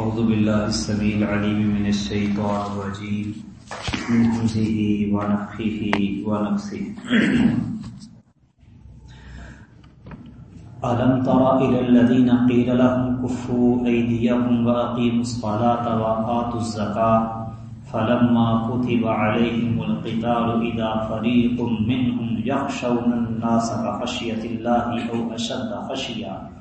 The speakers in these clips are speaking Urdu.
أعوذ بالله السميع العليم من الشيطان الرجيم. من همزه ونفخه ونفسه. ألم تر إلى الذين قيل لهم كفوا أيديكم وأقيموا الصلاة وآتوا الزكاة فلما كتب عليهم القتال إذا فريق منهم يخشون الناس كخشية الله أو أشد خشية.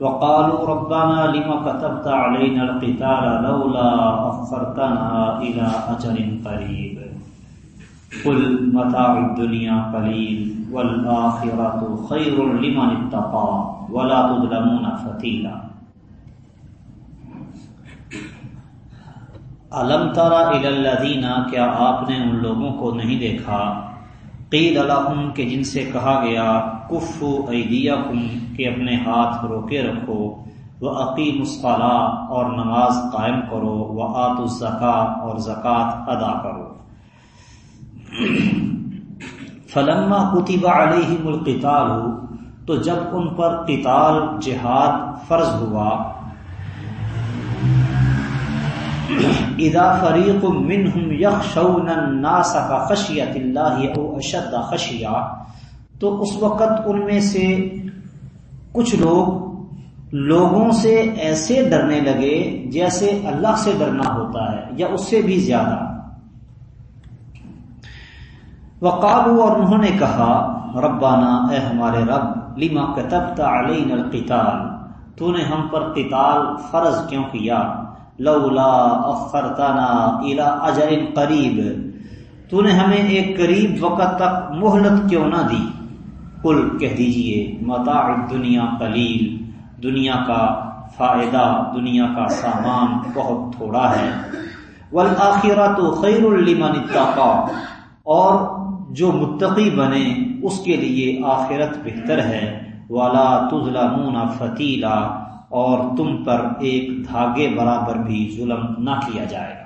وقالوا ربنا لما كتبت علينا القتال لولا أخرتنا إلى أجل قريب. قل متاع الدنيا قليل والآخرة خير لمن اتقى ولا تظلمون فتيلا. علم ترى الى الذين، کیا آپ نے ان لوگوں کو نہیں دیکھا؟ قیل لهم کہ جن سے کہا گیا، کفو ایدیکم کہ اپنے ہاتھ روکے رکھو وہ عقیم الصلاح اور نماز قائم کرو وہ آت الزکا اور زکوٰۃ ادا کرو۔ فلما کتب علیہم القتال تو جب ان پر قتال، جہاد فرض ہوا اذا فریق منہم یخشون الناس کا خشیت اللہ او اشد خشیہ تو اس وقت ان میں سے کچھ لوگ لوگوں سے ایسے ڈرنے لگے جیسے اللہ سے ڈرنا ہوتا ہے یا اس سے بھی زیادہ۔ وقالو اور انہوں نے کہا ربانہ اے ہمارے رب، لما کتبت علینا القتال، تو نے ہم پر قتال فرض کیوں کیا؟ لولا اخرتنا الى اجر قریب۔ تو نے ہمیں ایک قریب وقت تک مہلت کیوں نہ دی؟ کل کہہ دیجیے، متاع دنیا قلیل، دنیا کا فائدہ، دنیا کا سامان بہت تھوڑا ہے۔ والآخرت خیر لمن اتقا۔ اور جو متقی بنے، اس کے لیے آخرت بہتر ہے۔ والا تظلمون فتیلا اور تم پر ایک دھاگے برابر بھی ظلم نہ کیا جائے گا۔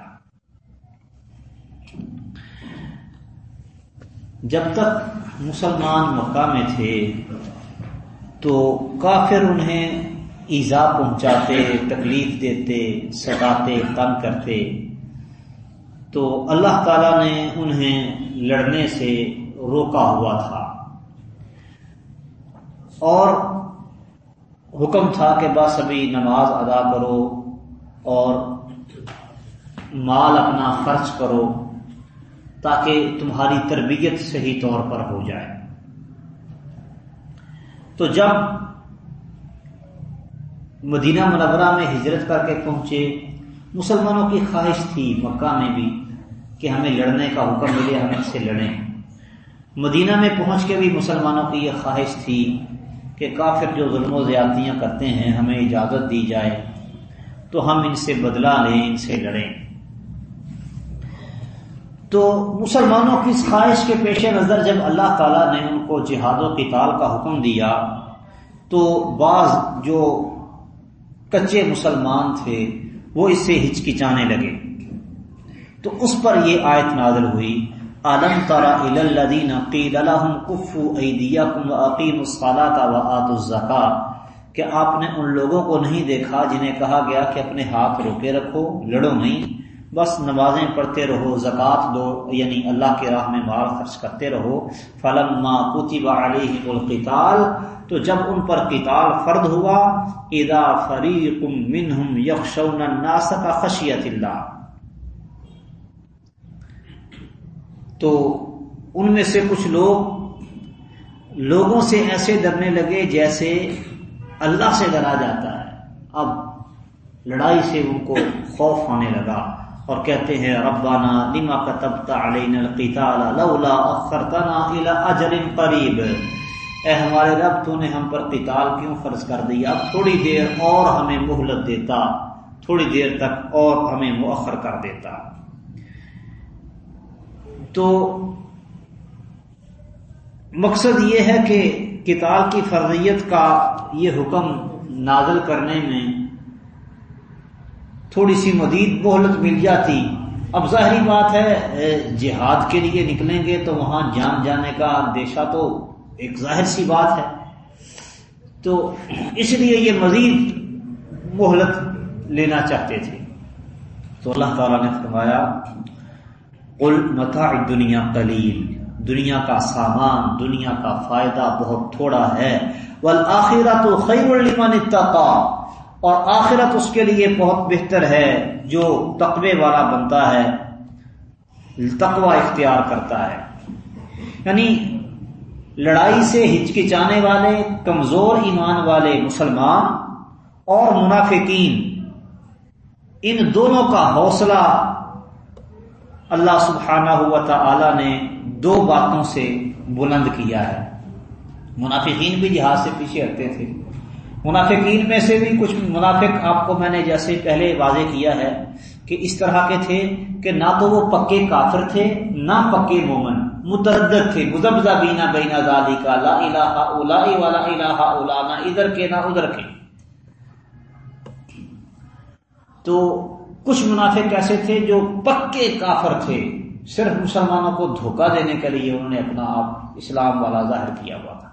جب تک مسلمان مکہ میں تھے تو کافر انہیں ایزا پہنچاتے، تکلیف دیتے ستاتے تنگ کرتے۔ تو اللہ تعالی نے انہیں لڑنے سے روکا ہوا تھا۔ اور حکم تھا کہ بس ابھی نماز ادا کرو اور مال اپنا خرچ کرو تاکہ تمہاری تربیت صحیح طور پر ہو جائے۔ تو جب مدینہ منورہ میں ہجرت کر کے پہنچے، مسلمانوں کی خواہش تھی مکہ میں بھی کہ ہمیں لڑنے کا حکم ملے، ہم اس سے لڑیں۔ مدینہ میں پہنچ کے بھی مسلمانوں کی یہ خواہش تھی کہ کافر جو ظلم و زیادتیاں کرتے ہیں، ہمیں اجازت دی جائے تو ہم ان سے بدلہ لیں، ان سے لڑیں۔ تو مسلمانوں کی اس خواہش کے پیش نظر جب اللہ تعالیٰ نے ان کو جہاد و قتال کا حکم دیا، تو بعض جو کچے مسلمان تھے، وہ اس سے ہچکچانے لگے۔ تو اس پر یہ آیت نازل ہوئی۔ عالم تارا الدین قید الحم کفو ایدیکم وعقیم الصلاۃ وآت الزکا کہ آپ نے ان لوگوں کو نہیں دیکھا جنہیں کہا گیا کہ اپنے ہاتھ روکے رکھو، لڑو نہیں، بس نمازیں پڑھتے رہو، زکوٰۃ دو یعنی اللہ کے راہ میں مال خرچ کرتے رہو۔ فلما کتب علیہ القتال، تو جب ان پر قتال فرد ہوا اذا فریق منہم یخشون الناس کا خشیت اللہ تو ان میں سے کچھ لوگ لوگوں سے ایسے ڈرنے لگے جیسے اللہ سے ڈرا جاتا ہے۔ اب لڑائی سے ان کو خوف ہونے لگا اور کہتے ہیں ربانہ لما کتبت علینا القتال لولا اخرتنا الى اجر قریب اے ہمارے رب، تو نے ہم پر قتال کیوں فرض کر دیا اب تھوڑی دیر اور ہمیں مہلت دیتا، تھوڑی دیر تک اور ہمیں مؤخر کر دیتا۔ تو مقصد یہ ہے کہ کتاب کی فرضیت کا یہ حکم نازل کرنے میں تھوڑی سی مزید مہلت مل جاتی۔ اب ظاہری بات ہے جہاد کے لیے نکلیں گے تو وہاں جان جانے کا اندیشہ تو ایک ظاہر سی بات ہے۔ تو اس لیے یہ مزید مہلت لینا چاہتے تھے۔ تو اللہ تعالیٰ نے فرمایا قل متاع دنیا قلیل دنیا کا سامان، دنیا کا فائدہ بہت تھوڑا ہے۔ والآخرت خیر لمن اتقا اور آخرت اس کے لیے بہت بہتر ہے جو تقوی والا بنتا ہے، تقوی اختیار کرتا ہے۔ یعنی لڑائی سے ہچکچانے والے، کمزور ایمان والے مسلمان اور منافقین، ان دونوں کا حوصلہ اللہ سبحانہ ہوا تعالی نے دو باتوں سے بلند کیا ہے۔ منافقین بھی جہاز سے پیچھے ہٹتے تھے۔ منافقین میں سے بھی کچھ منافق آپ کو میں نے جیسے پہلے واضح کیا ہے کہ اس طرح کے تھے کہ نہ تو وہ پکے کافر تھے، نہ پکے مومن، متردد تھے۔ مزبزہ بینا بینا ذالی کا لا الہ الا والا الہ الا نہ ادھر کے نہ ادھر کے۔ تو کچھ منافق ایسے تھے جو پکے کافر تھے۔ صرف مسلمانوں کو دھوکہ دینے کے لیے انہوں نے اپنا آپ اسلام والا ظاہر کیا ہوا تھا۔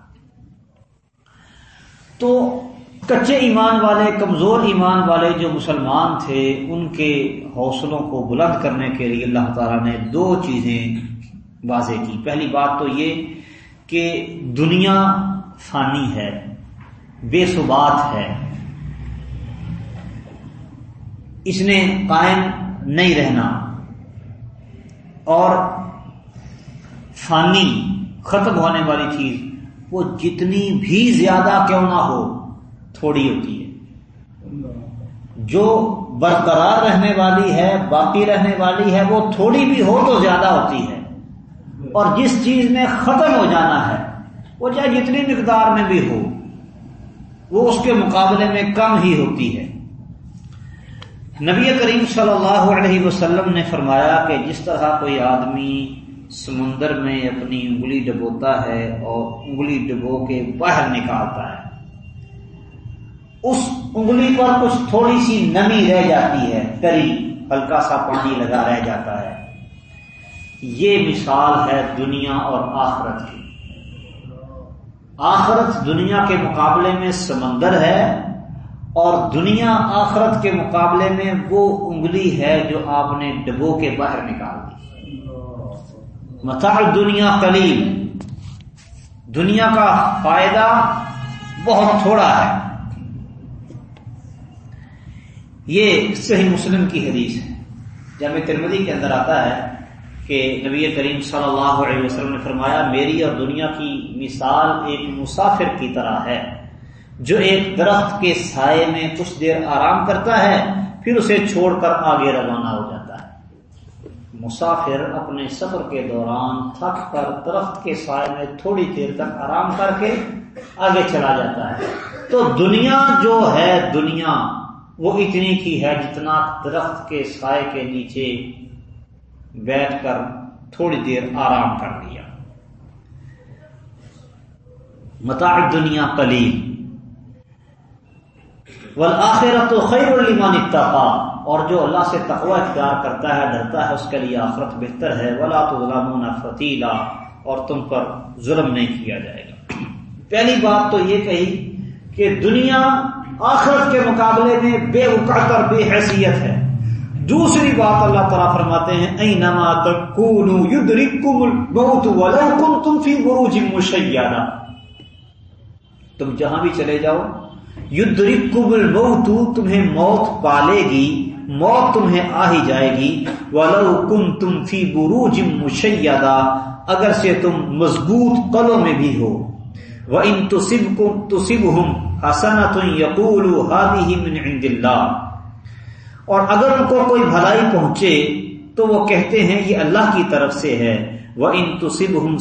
تو کچے ایمان والے، کمزور ایمان والے جو مسلمان تھے، ان کے حوصلوں کو بلند کرنے کے لیے اللہ تعالیٰ نے دو چیزیں واضح کی۔ پہلی بات تو یہ کہ دنیا فانی ہے، بے ثبات ہے۔ اس نے قائم نہیں رہنا۔ اور فانی ختم ہونے والی چیز، وہ جتنی بھی زیادہ کیوں نہ ہو، تھوڑی ہوتی ہے۔ جو برقرار رہنے والی ہے، باقی رہنے والی ہے، وہ تھوڑی بھی ہو تو زیادہ ہوتی ہے۔ اور جس چیز میں ختم ہو جانا ہے، وہ چاہے جتنی مقدار میں بھی ہو، وہ اس کے مقابلے میں کم ہی ہوتی ہے۔ نبی کریم صلی اللہ علیہ وسلم نے فرمایا کہ جس طرح کوئی آدمی سمندر میں اپنی انگلی ڈبوتا ہے اور انگلی ڈبو کے باہر نکالتا ہے، اس انگلی پر کچھ تھوڑی سی نمی رہ جاتی ہے کری ہلکا سا پانی لگا رہ جاتا ہے۔ یہ مثال ہے دنیا اور آخرت کی۔ آخرت دنیا کے مقابلے میں سمندر ہے اور دنیا آخرت کے مقابلے میں وہ انگلی ہے جو آپ نے ڈبو کے باہر نکال دی۔ متا دنیا قلیل۔ دنیا کا فائدہ بہت تھوڑا ہے۔ یہ صحیح مسلم کی حدیث ہے۔ جب ترمدی کے اندر آتا ہے کہ نبی کریم صلی اللہ علیہ وسلم نے فرمایا، میری اور دنیا کی مثال ایک مسافر کی طرح ہے۔ جو ایک درخت کے سائے میں کچھ دیر آرام کرتا ہے، پھر اسے چھوڑ کر آگے روانہ ہو جاتا ہے۔ مسافر اپنے سفر کے دوران تھک کر درخت کے سائے میں تھوڑی دیر تک آرام کر کے آگے چلا جاتا ہے۔ تو دنیا جو ہے دنیا، وہ اتنی کی ہے جتنا درخت کے سائے کے نیچے بیٹھ کر تھوڑی دیر آرام کر لیا متا دنیا قلیل۔ والآخرت تو خیر المان اتفا اور جو اللہ سے تقوی اختیار کرتا ہے، ڈرتا ہے، اس کے لیے آخرت بہتر ہے۔ ولا تو غلام فتیلا اور تم پر ظلم نہیں کیا جائے گا۔ پہلی بات تو یہ کہی کہ دنیا آخرت کے مقابلے میں بے اکڑ بے حیثیت ہے۔ دوسری بات اللہ تعالیٰ فرماتے ہیں اینما تکونو یدرککم الموت ولو کنتم فی بروج مشیدہ تم جہاں بھی چلے جاؤ الموت، تمہیں موت پالے گی، موت تمہیں آ ہی جائے گی، ولو کم تم فی بروج مشیدہ اگر سے تم مضبوط قلوں میں بھی ہو۔ وہ ان تصب کم تصب ہم حسنت یقول من عند اللہ اور اگر ان کو کوئی بھلائی پہنچے، تو وہ کہتے ہیں یہ اللہ کی طرف سے ہے۔ وہ ان تصب ہم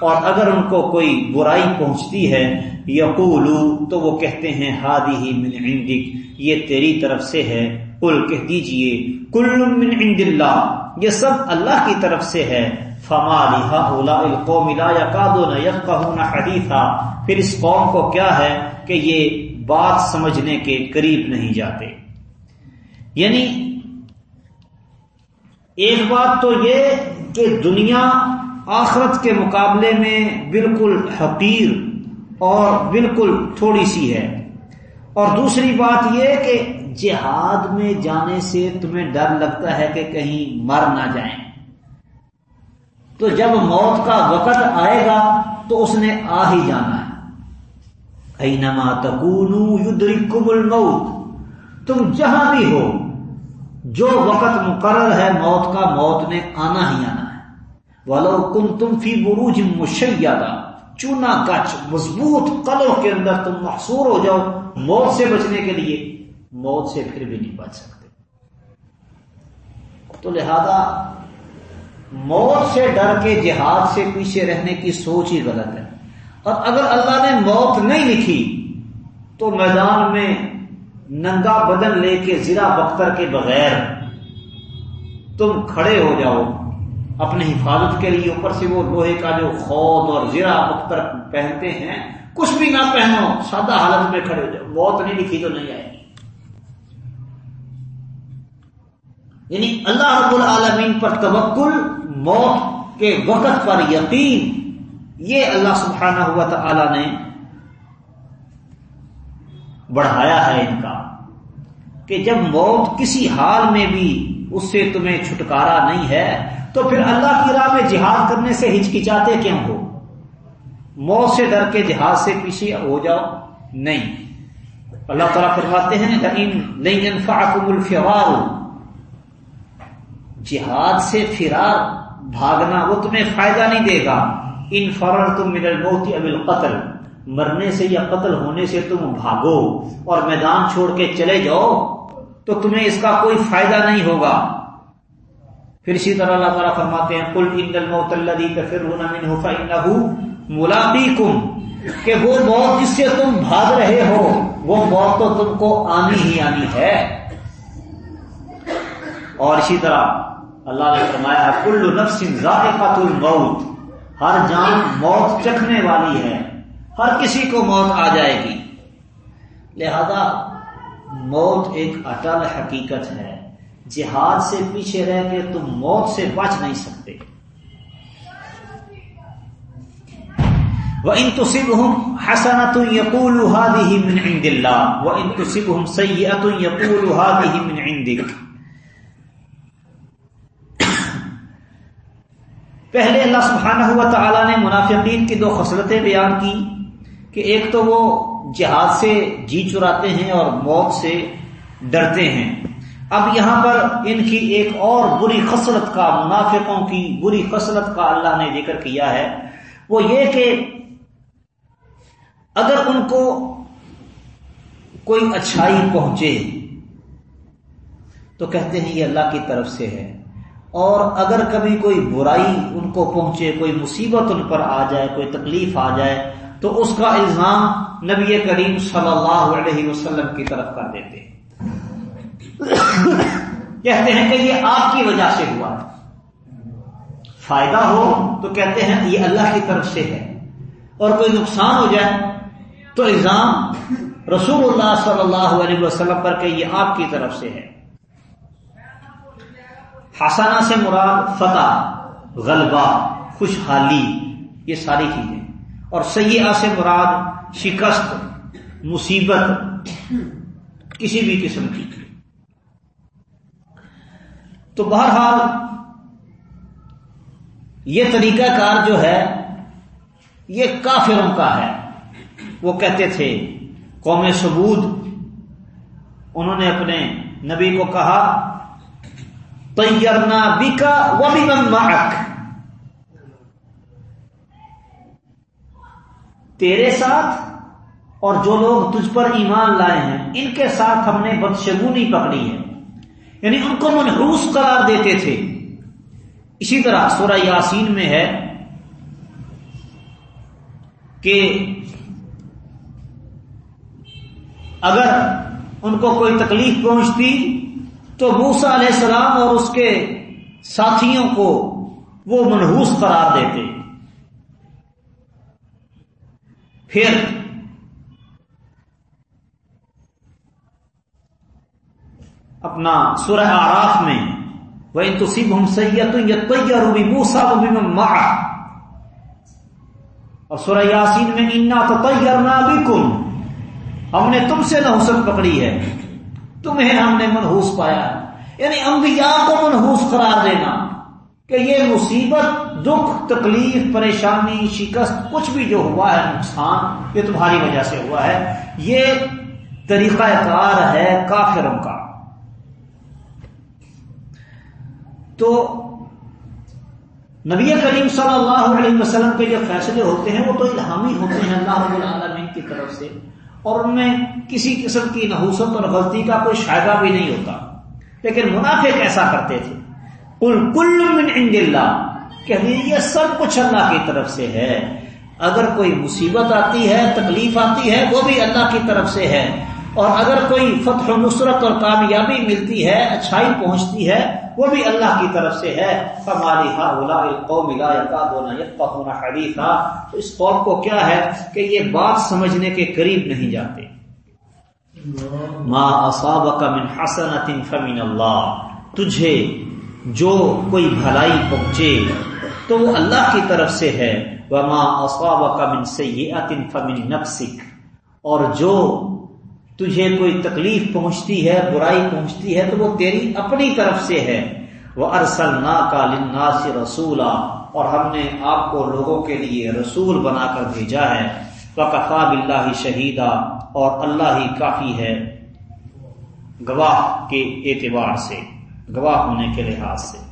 اور اگر ان کو کوئی برائی پہنچتی ہے، یقولو، تو وہ کہتے ہیں ہادی ہی من عندک، یہ تیری طرف سے ہے کل کہہ دیجیے، کل من عند اللہ، یہ سب اللہ کی طرف سے ہے، فما اولا القوم لا يكادون يفقهون حديثا۔ پھر اس قوم کو کیا ہے کہ یہ بات سمجھنے کے قریب نہیں جاتے۔ یعنی ایک بات تو یہ کہ دنیا آخرت کے مقابلے میں بالکل حقیر اور بالکل تھوڑی سی ہے۔ اور دوسری بات یہ کہ جہاد میں جانے سے تمہیں ڈر لگتا ہے کہ کہیں مر نہ جائیں۔ تو جب موت کا وقت آئے گا تو اس نے آ ہی جانا ہے۔ اینما تکونو یدرککم الموت، تم جہاں بھی ہو جو وقت مقرر ہے موت کا، موت نے آنا ہی آنا ہے۔ ولو کن تم فی بروج مشیدہ چونا کچ، مضبوط قلوں کے اندر تم محصور ہو جاؤ موت سے بچنے کے لیے۔ موت سے پھر بھی نہیں بچ سکتے۔ تو لہذا موت سے ڈر کے، جہاد سے پیچھے رہنے کی سوچ ہی غلط ہے۔ اور اگر اللہ نے موت نہیں لکھی تو میدان میں ننگا بدن لے کے زرا بختر کے بغیر تم کھڑے ہو جاؤ اپنی حفاظت کے لیے اوپر سے وہ لوہے کا جو خود اور زرا بختر پہنتے ہیں، کچھ بھی نہ پہنو، سادہ حالت میں کھڑے ہو جاؤ۔ موت نہیں لکھی تو نہیں آئے۔ گی یعنی اللہ رب العالمین پر توکل، موت کے وقت پر یقین، یہ اللہ سبحانہ ہوا تعالی نے بڑھایا ہے ان کا۔ کہ جب موت کسی حال میں بھی اس سے تمہیں چھٹکارا نہیں ہے، تو پھر اللہ کی راہ میں جہاد کرنے سے ہچکچاتے کیوں ہو؟ موت سے ڈر کے جہاد سے پیچھے ہو جاؤ۔ نہیں۔ اللہ تعالیٰ فرماتے ہیں الفوار جہاد سے فرار بھاگنا وہ تمہیں فائدہ نہیں دے گا۔ ان فرر تم من الموت ابل قتل مرنے سے یا قتل ہونے سے تم بھاگو اور میدان چھوڑ کے چلے جاؤ۔ تو تمہیں اس کا کوئی فائدہ نہیں ہوگا۔ پھر اسی طرح اللہ تعالیٰ فرماتے ہیں کل ان الموت اللہ کم کہ وہ موت جس سے تم بھاگ رہے ہو، وہ موت تو تم کو آنی ہی آنی ہے۔ اور اسی طرح اللہ نے فرمایا، کل نفس ذائقہ الموت۔ ہر جان موت چکھنے والی ہے۔ ہر کسی کو موت آ جائے گی۔ لہذا موت ایک اٹل حقیقت ہے۔ جہاد سے پیچھے رہ کے تم موت سے بچ نہیں سکتے۔ وہ ان تو سب ہوں حسنت یقول من عند اللہ وہ ان تو سب ہوں سید یقول من پہلے اللہ سبحانہ ہوا تعالیٰ نے منافقین کی دو خصلتیں بیان کی کہ ایک تو وہ جہاد سے جی چراتے ہیں اور موت سے ڈرتے ہیں۔ اب یہاں پر ان کی ایک اور بری خصلت کا، منافقوں کی بری خصلت کا اللہ نے ذکر کیا ہے۔ وہ یہ کہ اگر ان کو کوئی اچھائی پہنچے تو کہتے ہیں یہ اللہ کی طرف سے ہے۔ اور اگر کبھی کوئی برائی ان کو پہنچے، کوئی مصیبت ان پر آ جائے، کوئی تکلیف آ جائے تو اس کا الزام نبی کریم صلی اللہ علیہ وسلم کی طرف کر دیتے کہتے ہیں کہ یہ آپ کی وجہ سے ہوا۔ فائدہ ہو تو کہتے ہیں یہ اللہ کی طرف سے ہے۔ اور کوئی نقصان ہو جائے تو الزام رسول اللہ صلی اللہ علیہ وسلم پر کہ یہ آپ کی طرف سے ہے۔ حسانہ سے مراد فتح، غلبہ، خوشحالی، یہ ساری چیزیں۔ اور سیاح سے مراد شکست، مصیبت، کسی بھی قسم کی۔ تو بہرحال یہ طریقہ کار جو ہے، یہ کافروں کا ہے۔ وہ کہتے تھے، قوم ثبود انہوں نے اپنے نبی کو کہا تیرنا بکا و بمن معک۔ تیرے ساتھ اور جو لوگ تجھ پر ایمان لائے ہیں، ان کے ساتھ ہم نے بدشگونی پکڑی ہے۔ یعنی ان کو منحوس قرار دیتے تھے۔ اسی طرح سورہ یاسین میں ہے کہ اگر ان کو کوئی تکلیف پہنچتی تو موسا علیہ السلام اور اس کے ساتھیوں کو وہ منحوس قرار دیتے۔ پھر اپنا سورہ آراف میں وہ تصیب ہم سید روبی موسا روبی میں اور سورہ یاسین میں انا تو تیار ہم نے تم سے نہ پکڑی ہے تمہیں ہم نے منحوس پایا یعنی انبیاء کو منحوس قرار دینا کہ یہ مصیبت دکھ، تکلیف، پریشانی، شکست، کچھ بھی جو ہوا ہے، نقصان، یہ تمہاری وجہ سے ہوا ہے۔ یہ طریقہ کار ہے کافروں کا۔ تو نبی کریم صلی اللہ علیہ وسلم کے جو فیصلے ہوتے ہیں، وہ تو الہامی ہوتے ہیں اللہ رب العالمین کی طرف سے۔ اور ان میں کسی قسم کی نحوست اور غلطی کا کوئی شائبہ بھی نہیں ہوتا۔ لیکن منافق ایسا کرتے تھے۔ کل کل من عند اللہ۔ کہ یہ سب کچھ اللہ کی طرف سے ہے۔ اگر کوئی مصیبت آتی ہے، تکلیف آتی ہے، وہ بھی اللہ کی طرف سے ہے۔ اور اگر کوئی فتح و نصرت اور کامیابی ملتی ہے، اچھائی پہنچتی ہے، وہ بھی اللہ کی طرف سے ہے۔ ہماری ہونا حریفہ تو اس قوم کو کیا ہے کہ یہ بات سمجھنے کے قریب نہیں جاتے۔ ما اصابك من حسنت فمن اللہ تجھے جو کوئی بھلائی پہنچے تو وہ اللہ کی طرف سے ہے۔ وما اصابك من سیئت فمن نفسك۔ اور جو تجھے کوئی تکلیف پہنچتی ہے، برائی پہنچتی ہے، تو وہ تیری اپنی طرف سے ہے۔ وہ ارسل نا کا لنا سے رسولا۔ اور ہم نے آپ کو لوگوں کے لیے رسول بنا کر بھیجا ہے۔ وقفا بلّہ شہیدا اور اللہ ہی کافی ہے گواہ کے اعتبار سے، گواہ ہونے کے لحاظ سے۔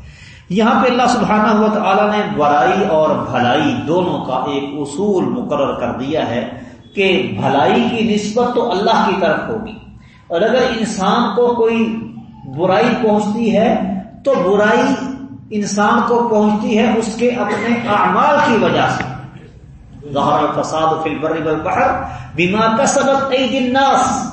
یہاں پہ اللہ سبحانہ ہوا تعالیٰ نے برائی اور بھلائی دونوں کا ایک اصول مقرر کر دیا ہے کہ بھلائی کی نسبت تو اللہ کی طرف ہوگی۔ اور اگر انسان کو کوئی برائی پہنچتی ہے، تو برائی انسان کو پہنچتی ہے اس کے اپنے اعمال کی وجہ سے۔ ظہر الفساد فی البر والبحر بما کسبت اید الناس۔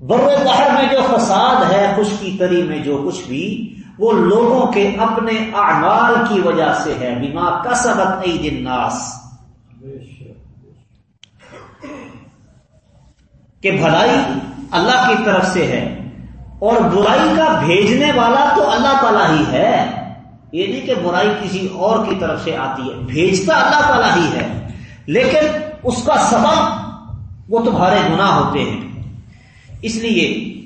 بر و بحر میں جو فساد ہے، خشکی تری میں جو کچھ بھی وہ لوگوں کے اپنے اعمال کی وجہ سے ہے، بما کسبت اید الناس۔ کہ بھلائی اللہ کی طرف سے ہے اور برائی کا بھیجنے والا تو اللہ تعالیٰ ہی ہے۔ یہ نہیں کہ برائی کسی اور کی طرف سے آتی ہے، بھیجتا اللہ تعالیٰ ہی ہے۔ لیکن اس کا سبب وہ تمہارے گناہ ہوتے ہیں۔ اس لیے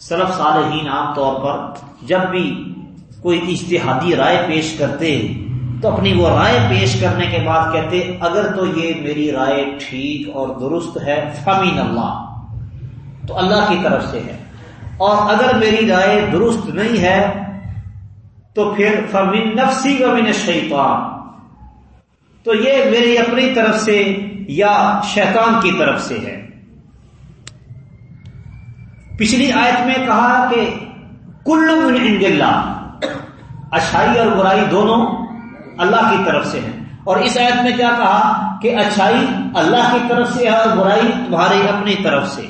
سلف صالحین عام طور پر جب بھی کوئی اشتہادی رائے پیش کرتے تو اپنی وہ رائے پیش کرنے کے بعد کہتے، اگر تو یہ میری رائے ٹھیک اور درست ہے فمین اللہ۔ تو اللہ کی طرف سے ہے۔ اور اگر میری رائے درست نہیں ہے، تو پھر فمن نفسی و من شیطان تو یہ میری اپنی طرف سے یا شیطان کی طرف سے ہے۔ پچھلی آیت میں کہا کہ کل من عند اللہ۔ اچھائی اور برائی دونوں اللہ کی طرف سے ہیں۔ اور اس آیت میں کیا کہا کہ اچھائی اللہ کی طرف سے ہے اور برائی تمہاری اپنی طرف سے۔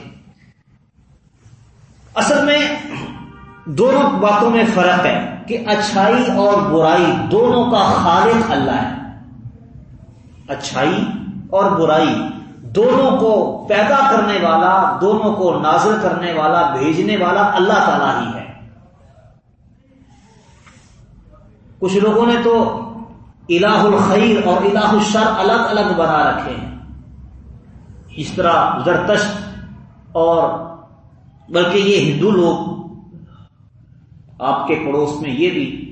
اصل میں دونوں باتوں میں فرق ہے کہ اچھائی اور برائی دونوں کا خالق اللہ ہے۔ اچھائی اور برائی دونوں کو پیدا کرنے والا، دونوں کو نازل کرنے والا، بھیجنے والا اللہ تعالی ہی ہے۔ کچھ لوگوں نے تو الہ الخیر اور الہ الشر الگ الگ بنا رکھے ہیں۔ اس طرح زرتشت اور بلکہ یہ ہندو لوگ آپ کے پڑوس میں یہ بھی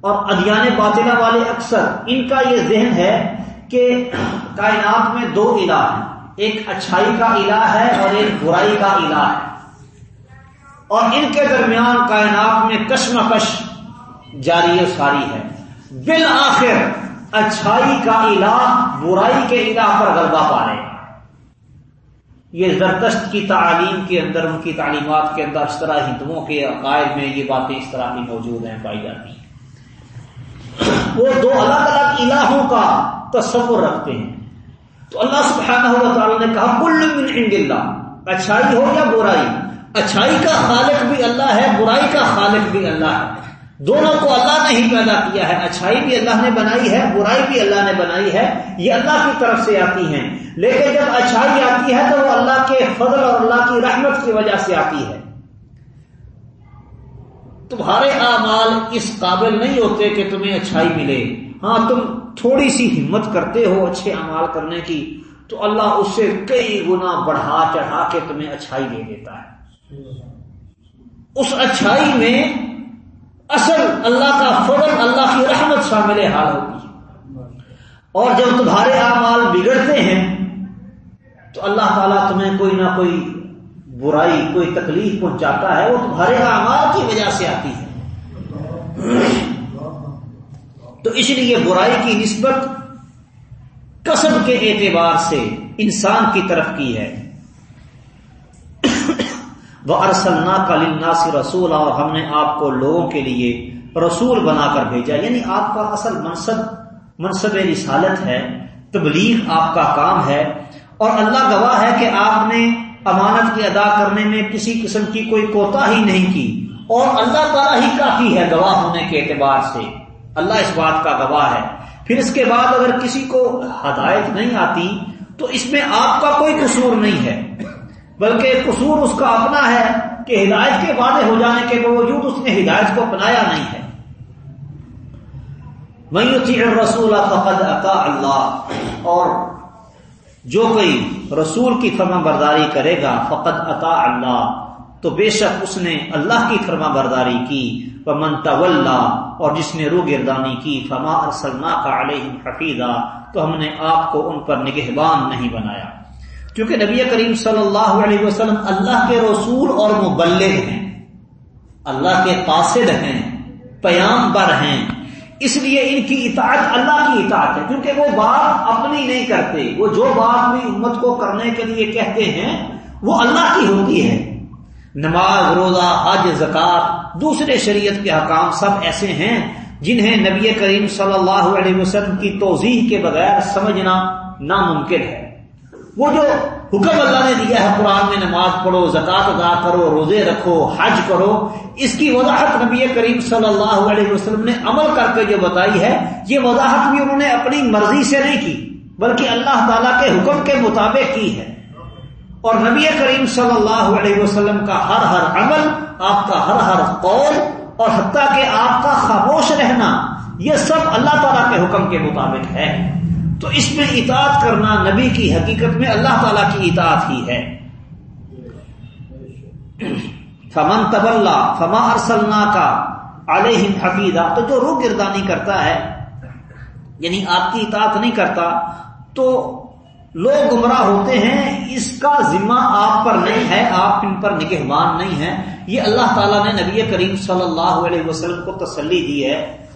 اور ادیان باطلا والے اکثر، ان کا یہ ذہن ہے کہ کائنات میں دو الہ ہیں۔ ایک اچھائی کا الہ ہے اور ایک برائی کا الہ ہے۔ اور ان کے درمیان کائنات میں کشمکش جاری و ساری ہے۔ بالآخر، اچھائی کا الہ برائی کے الہ پر غلبہ پا رہے یہ زردشت کی تعلیم کے اندر، ان کی تعلیمات کے اندر اس طرح ہندوؤں کے عقائد میں یہ باتیں اس طرح کی موجود ہیں، پائی جاتی ہیں۔ وہ دو الگ الگ الہوں کا تصور رکھتے ہیں۔ تو اللہ سبحانہ و تعالیٰ نے کہا، کل من عند اللہ، اچھائی ہو یا برائی؟ اچھائی کا خالق بھی اللہ ہے، برائی کا خالق بھی اللہ ہے۔ دونوں کو اللہ نے ہی پیدا کیا ہے۔ اچھائی بھی اللہ نے بنائی ہے، برائی بھی اللہ نے بنائی ہے۔ یہ اللہ کی طرف سے آتی ہیں۔ لیکن جب اچھائی آتی ہے تو وہ اللہ کے فضل اور اللہ کی رحمت کی وجہ سے آتی ہے۔ تمہارے اعمال اس قابل نہیں ہوتے کہ تمہیں اچھائی ملے۔ ہاں تم تھوڑی سی ہمت کرتے ہو اچھے اعمال کرنے کی، تو اللہ اس سے کئی گنا بڑھا چڑھا کے تمہیں اچھائی دے دیتا ہے۔ اس اچھائی میں اصل اللہ کا فضل اللہ کی رحمت شامل حال ہوتی ہے۔ اور جب تمہارے اعمال بگڑتے ہیں، تو اللہ تعالیٰ تمہیں کوئی نہ کوئی برائی، کوئی تکلیف پہنچاتا ہے، وہ تمہارے اعمال کی وجہ سے آتی ہے۔ تو اس لیے برائی کی نسبت کسب کے اعتبار سے انسان کی طرف کی ہے۔ وہ ارسلنا کا لناسی رسول اور ہم نے آپ کو لوگوں کے لیے رسول بنا کر بھیجا۔ یعنی آپ کا اصل منصب منصب رسالت ہے، تبلیغ آپ کا کام ہے۔ اور اللہ گواہ ہے کہ آپ نے امانت کی ادا کرنے میں کسی قسم کی کوئی کوتا ہی نہیں کی۔ اور اللہ تعالیٰ ہی کافی ہے گواہ ہونے کے اعتبار سے۔ اللہ اس بات کا گواہ ہے۔ پھر اس کے بعد اگر کسی کو ہدایت نہیں آتی تو اس میں آپ کا کوئی قصور نہیں ہے۔ بلکہ قصور اس کا اپنا ہے کہ ہدایت کے وعدے ہو جانے کے باوجود اس نے ہدایت کو اپنایا نہیں ہے۔ رسول فقد عطا اللہ۔ اور جو کوئی رسول کی فرما برداری کرے گا فقط عطا اللہ۔ تو بے شک اس نے اللہ کی فرما برداری کی۔ من طول اور جس نے رو گردانی کی، فما ارسلنا کا علیہ حفیظہ تو ہم نے آپ کو ان پر نگہبان نہیں بنایا۔ کیونکہ نبی کریم صلی اللہ علیہ وسلم اللہ کے رسول اور مبلغ ہیں۔ اللہ کے قاصد ہیں پیام بر ہیں۔ اس لیے ان کی اطاعت اللہ کی اطاعت ہے، کیونکہ وہ بات اپنی نہیں کرتے۔ وہ جو بات بھی امت کو کرنے کے لیے کہتے ہیں، وہ اللہ کی ہوتی ہے۔ نماز، روزہ، حج، زکات، دوسرے شریعت کے حکام سب ایسے ہیں، جنہیں نبی کریم صلی اللہ علیہ وسلم کی توضیح کے بغیر سمجھنا ناممکن ہے۔ وہ جو حکم اللہ نے دیا ہے قرآن میں نماز پڑھو زکات ادا کرو، روزے رکھو، حج کرو، اس کی وضاحت نبی کریم صلی اللہ علیہ وسلم نے عمل کر کے جو بتائی ہے۔ یہ وضاحت بھی انہوں نے اپنی مرضی سے نہیں کی، بلکہ اللہ تعالی کے حکم کے مطابق کی ہے۔ اور نبی کریم صلی اللہ علیہ وسلم کا ہر ہر عمل، آپ کا ہر ہر قول اور حتیٰ کہ آپ کا خاموش رہنا، یہ سب اللہ تعالیٰ کے حکم کے مطابق ہے۔ تو اس میں اطاعت کرنا نبی کی حقیقت میں اللہ تعالی کی اطاعت ہی ہے۔ فمن طبلہ فما ارسلنا کا علیہ حقیدہ تو جو روح گردانی کرتا ہے یعنی آپ کی اطاعت نہیں کرتا، تو لوگ گمراہ ہوتے ہیں، اس کا ذمہ آپ پر نہیں ہے، آپ ان پر نگہبان نہیں ہے یہ اللہ تعالیٰ نے نبی کریم صلی اللہ علیہ وسلم کو تسلی دی ہے۔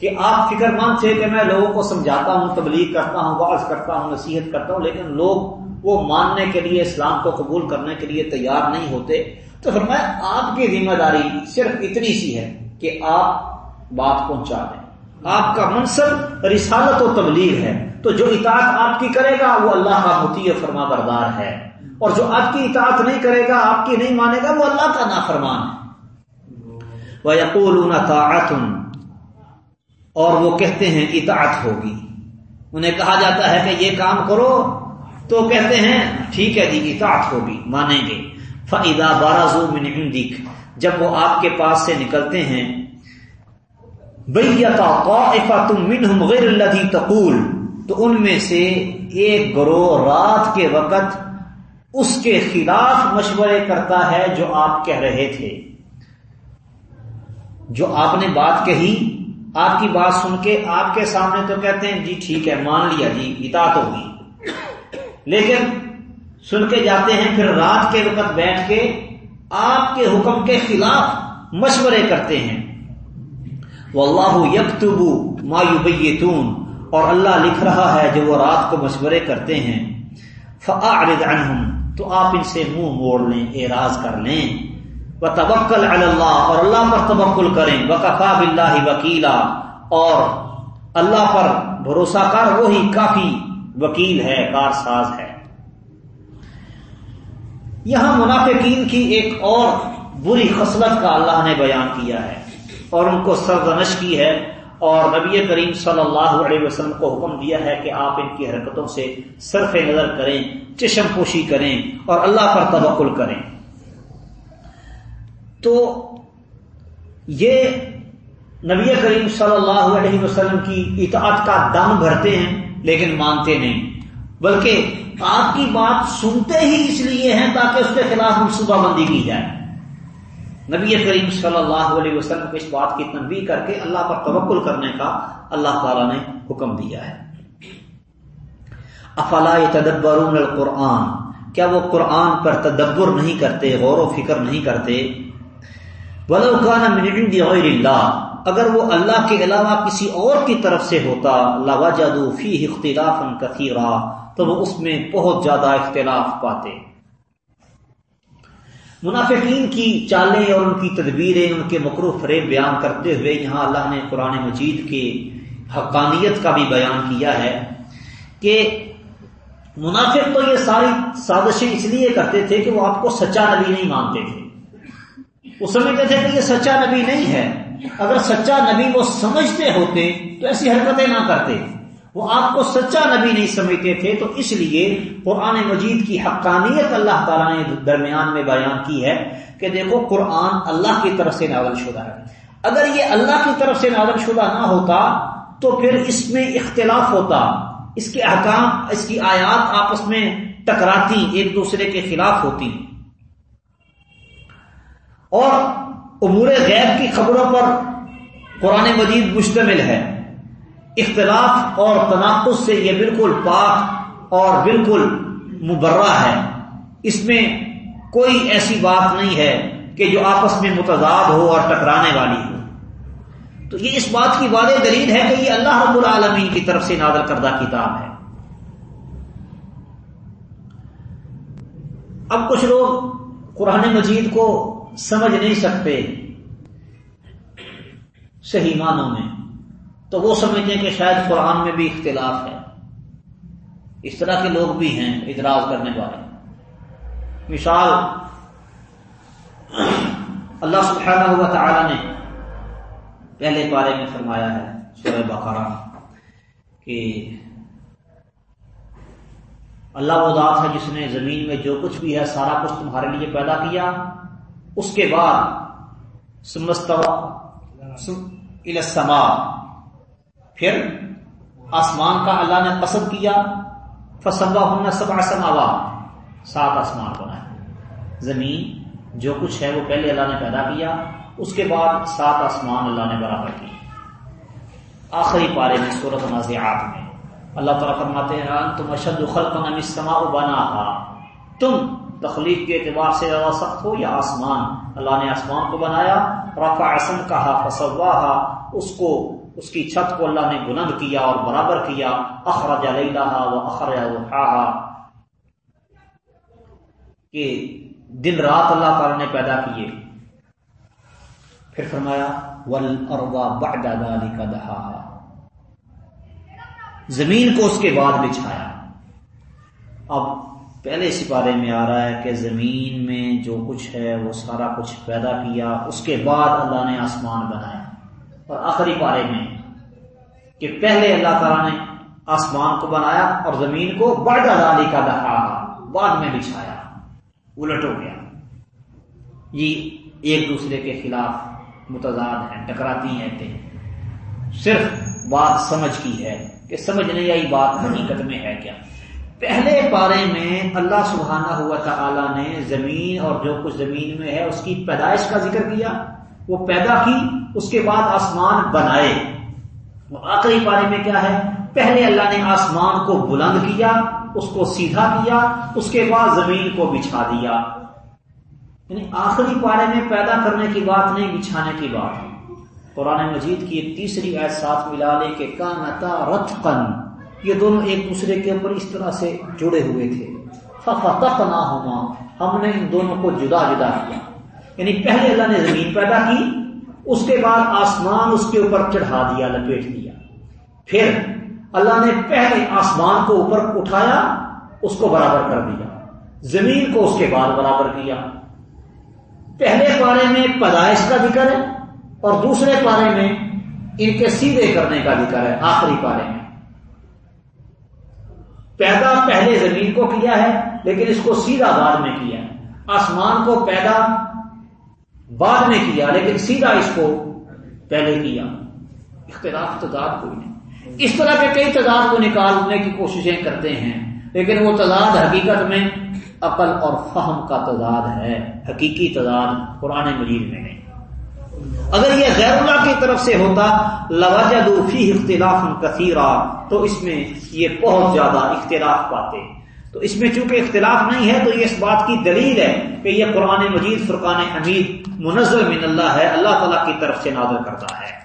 کہ آپ فکر مند تھے کہ میں لوگوں کو سمجھاتا ہوں، تبلیغ کرتا ہوں واض کرتا ہوں، نصیحت کرتا ہوں، لیکن لوگ وہ ماننے کے لیے، اسلام کو قبول کرنے کے لیے تیار نہیں ہوتے۔ تو پھر میں آپ کی ذمہ داری صرف اتنی سی ہے کہ آپ بات پہنچا دیں۔ آپ کا منصب رسالت و تبلیغ ہے۔ تو جو اطاعت آپ کی کرے گا، وہ اللہ کا متی فرما بردار ہے۔ اور جو آپ کی اطاعت نہیں کرے گا، آپ کی نہیں مانے گا، وہ اللہ کا نافرمان ہے۔ وہ یقول اور وہ کہتے ہیں اطاعت ہوگی۔ انہیں کہا جاتا ہے کہ یہ کام کرو تو کہتے ہیں ٹھیک ہے جی اطاعت ہوگی، مانیں گے۔ فعدا بارہ من عندک جب وہ آپ کے پاس سے نکلتے ہیں تم غیر الذي تقول۔ تو ان میں سے ایک گروہ رات کے وقت اس کے خلاف مشورے کرتا ہے جو آپ کہہ رہے تھے۔ جو آپ نے بات کہی آپ کی بات سن کے آپ کے سامنے تو کہتے ہیں جی ٹھیک ہے، مان لیا جی اطاعت ہوگی۔ لیکن سن کے جاتے ہیں، پھر رات کے وقت بیٹھ کے آپ کے حکم کے خلاف مشورے کرتے ہیں۔ وہ اللہ یکتبو مایوبیتون اور اللہ لکھ رہا ہے جو وہ رات کو مشورے کرتے ہیں۔ فعارد عنہم تو آپ ان سے منہ موڑ لیں اعراض کر لیں۔ وہ تبکل اللہ، اور اللہ پر تبکل کریں۔ وکفا بلّہ وکیلا۔ اور اللہ پر بھروسہ کر، وہی کافی وکیل ہے، کار ساز ہے۔ یہاں منافقین کی ایک اور بری خصلت کا اللہ نے بیان کیا ہے، اور ان کو سرزنش کی ہے۔ اور نبی کریم صلی اللہ علیہ وسلم کو حکم دیا ہے کہ آپ ان کی حرکتوں سے صرف نظر کریں، چشم پوشی کریں، اور اللہ پر تبکل کریں۔ تو یہ نبی کریم صلی اللہ علیہ وسلم کی اطاعت کا دم بھرتے ہیں، لیکن مانتے نہیں۔ بلکہ آپ کی بات سنتے ہی اس لیے ہیں تاکہ اس کے خلاف منصوبہ بندی کی جائے۔ نبی کریم صلی اللہ علیہ وسلم کو اس بات کی تنبیہ کر کے اللہ پر توکل کرنے کا اللہ تعالی نے حکم دیا ہے۔ افلا تدبرون القرآن؟ کیا وہ قرآن پر تدبر نہیں کرتے، غور و فکر نہیں کرتے؟ ولو كان من عند غیر اللہ اگر وہ اللہ کے علاوہ کسی اور کی طرف سے ہوتا، لوجدوا فيه اختلافا كثيرا، تو وہ اس میں بہت زیادہ اختلاف پاتے۔ منافقین کی چالیں اور ان کی تدبیریں، ان کے مکرو فریب بیان کرتے ہوئے یہاں اللہ نے قرآن مجید کے حقانیت کا بھی بیان کیا ہے کہ منافق تو یہ ساری سازشیں اس لیے کرتے تھے کہ وہ آپ کو سچا نبی نہیں مانتے تھے۔ وہ سمجھتے تھے کہ یہ سچا نبی نہیں ہے۔ اگر سچا نبی وہ سمجھتے ہوتے تو ایسی حرکتیں نہ کرتے۔ وہ آپ کو سچا نبی نہیں سمجھتے تھے تو اس لیے قرآن مجید کی حقانیت اللہ تعالیٰ نے درمیان میں بیان کی ہے کہ دیکھو قرآن اللہ کی طرف سے نازل شدہ ہے۔ اگر یہ اللہ کی طرف سے نازل شدہ نہ ہوتا تو پھر اس میں اختلاف ہوتا۔ اس کے احکام، اس کی آیات آپس میں ٹکراتی، ایک دوسرے کے خلاف ہوتی۔ اور امور غیب کی خبروں پر قرآن مجید مشتمل ہے۔ اختلاف اور تناقض سے یہ بالکل پاک اور بالکل مبرہ ہے۔ اس میں کوئی ایسی بات نہیں ہے کہ جو آپس میں متضاد ہو اور ٹکرانے والی ہو۔ تو یہ اس بات کی واضح دلیل ہے کہ یہ اللہ رب العالمین کی طرف سے نادر کردہ کتاب ہے۔ اب کچھ لوگ قرآن مجید کو سمجھ نہیں سکتے صحیح معنوں میں، تو وہ سمجھتے ہیں کہ شاید قرآن میں بھی اختلاف ہے۔ اس طرح کے لوگ بھی ہیں اعتراض کرنے والے۔ مثال، اللہ سبحانہ ہوا تعالی نے پہلے پارے میں فرمایا ہے، سورہ بقرہ، کہ اللہ وہ ذات ہے جس نے زمین میں جو کچھ بھی ہے، سارا کچھ تمہارے لیے پیدا کیا اس کے بعد سمستوا پھر آسمان کا اللہ نے پسند کیا فسبا ہن سب سماوا سات آسمان بنائے زمین جو کچھ ہے وہ پہلے اللہ نے پیدا کیا، اس کے بعد سات آسمان اللہ نے برابر کی آخری پارے میں صورت نازعات میں اللہ تعالیٰ فرماتے ہیں تم اشد خلق سما بنا تم تخلیق کے اعتبار سے زیادہ سخت ہو یا آسمان؟ اللہ نے آسمان کو بنایا، رفع اسم کہا فسوا اس کو، اس کی چھت کو اللہ نے بلند کیا اور برابر کیا، اخرج و اخرج کہ دن رات اللہ تعالی نے پیدا کیے۔ پھر فرمایا ول بعد ذلك دہا زمین کو اس کے بعد بچھایا۔ اب پہلے اسی بارے میں آ رہا ہے کہ زمین میں جو کچھ ہے، وہ سارا کچھ پیدا کیا، اس کے بعد اللہ نے آسمان بنایا اور آخری پارے میں کہ پہلے اللہ تعالیٰ نے آسمان کو بنایا اور زمین کو بڑھ ڈالی کا دہا بعد میں بچھایا۔ الٹ ہو گیا۔ یہ ایک دوسرے کے خلاف متضاد ہیں، ٹکراتی ہیں صرف بات سمجھ کی ہے کہ سمجھ نہیں آئی بات حقیقت میں ہے کیا؟ پہلے پارے میں اللہ سبحانہ ہوا تعالی نے زمین اور جو کچھ زمین میں ہے اس کی پیدائش کا ذکر کیا، وہ پیدا کی، اس کے بعد آسمان بنائے۔ وہ آخری پارے میں کیا ہے؟ پہلے اللہ نے آسمان کو بلند کیا، اس کو سیدھا کیا، اس کے بعد زمین کو بچھا دیا۔ یعنی آخری پارے میں پیدا کرنے کی بات نہیں، بچھانے کی بات۔ قرآن مجید کی ایک تیسری آیت ساتھ ملا لے کہ کانتا رت قن یہ دونوں ایک دوسرے کے اوپر اس طرح سے جڑے ہوئے تھے۔ فتح نہ ہونا ہم نے ان دونوں کو جدا جدا کیا۔ یعنی پہلے اللہ نے زمین پیدا کی، اس کے بعد آسمان اس کے اوپر چڑھا دیا، لپیٹ دیا۔ پھر اللہ نے پہلے آسمان کو اوپر اٹھایا، اس کو برابر کر دیا۔ زمین کو اس کے بعد برابر کیا۔ پہلے پارے میں پیدائش کا ذکر ہے اور دوسرے پارے میں ان کے سیدھے کرنے کا ذکر ہے، آخری پارے میں۔ پیدا پہلے زمین کو کیا ہے، لیکن اس کو سیدھا بعد میں کیا ہے۔ آسمان کو پیدا بعد میں کیا، لیکن سیدھا اس کو پہلے کیا۔ اختلاف تضاد کوئی نہیں۔ اس طرح کے کئی تضاد کو نکالنے کی کوششیں کرتے ہیں، لیکن وہ تضاد حقیقت میں عقل اور فہم کا تعداد ہے۔ حقیقی تعداد قرآن مجید میں نہیں اگر یہ غیر اللہ کی طرف سے ہوتا فی اختلاف کثیرہ تو اس میں یہ بہت زیادہ اختلاف پاتے تو اس میں چونکہ اختلاف نہیں ہے، تو یہ اس بات کی دلیل ہے کہ یہ قرآن مجید، فرقان حمید منظر من اللہ ہے، اللہ تعالیٰ کی طرف سے نازل کرتا ہے۔